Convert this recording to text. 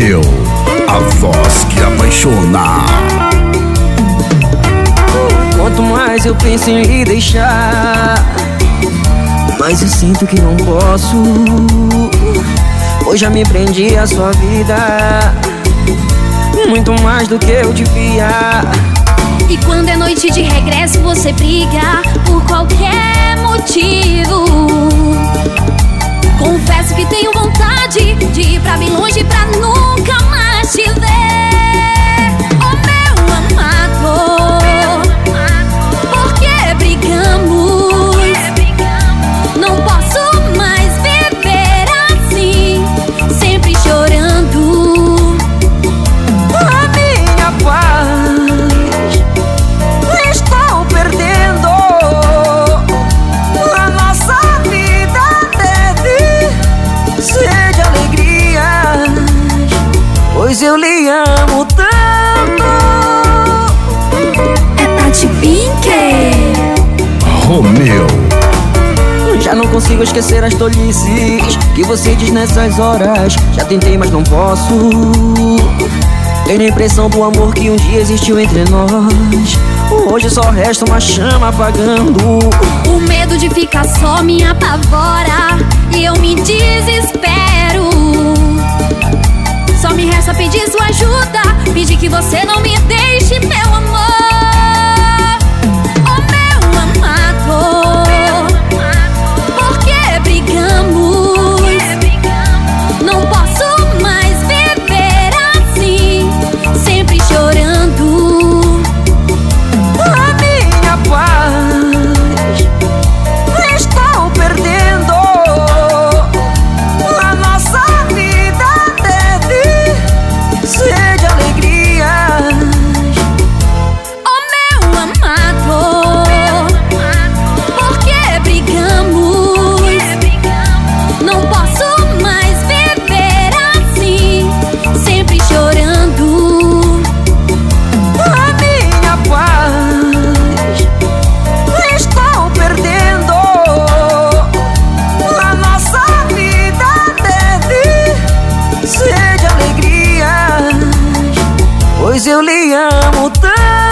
A voz que apaixona. Quanto mais eu penso em lhe deixar, mas eu sinto que não posso. Hoje já me prendi à sua vida, muito mais do que eu devia. E quando é noite de regresso, você briga por qualquer motivo. Eu lhe amo tanto. É Tati Pink. Romeu. Já não consigo esquecer as tolices que você diz nessas horas. Já tentei, mas não posso. Tenho a impressão do amor que um dia existiu entre nós. Hoje só resta uma chama apagando. O medo de ficar só me apavora e eu me desespero. Que você não me eu lhe amo tanto.